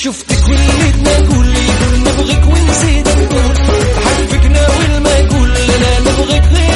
شفتك وليت ما أقول لي نبغيك ونسيت نقول. حبك ناوي ما أنا نبغيك غير.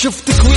شفتك